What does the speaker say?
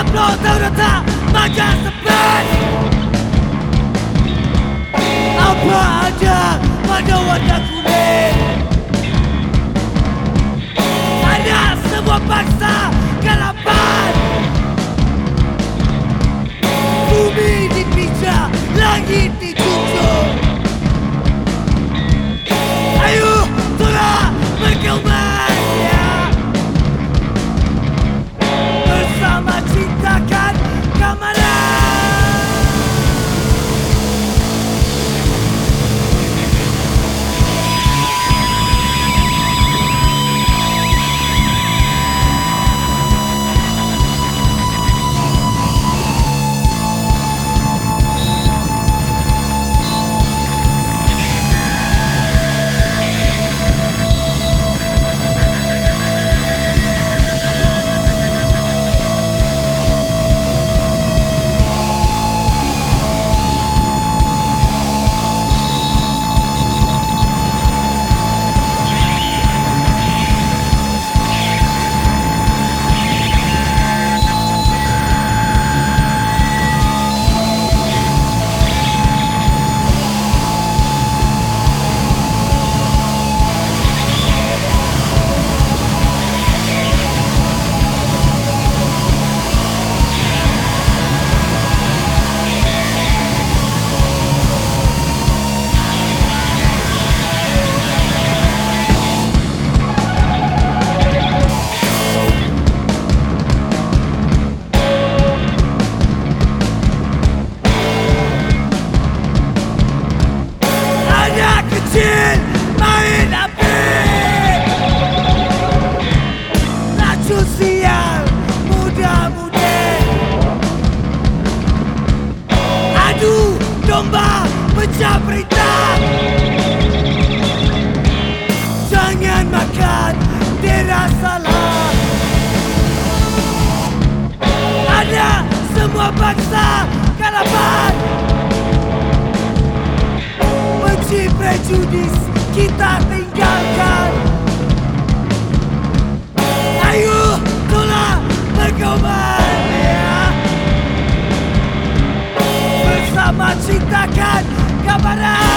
Tahun tak maka sempat Apa ada pada warna kulit Ada semua bangsa kalapan Bumi uma paksa karavan Benci prejudis kita tinggalkan Ayo tolak berkobar ya. Bersama ciptakan camarada.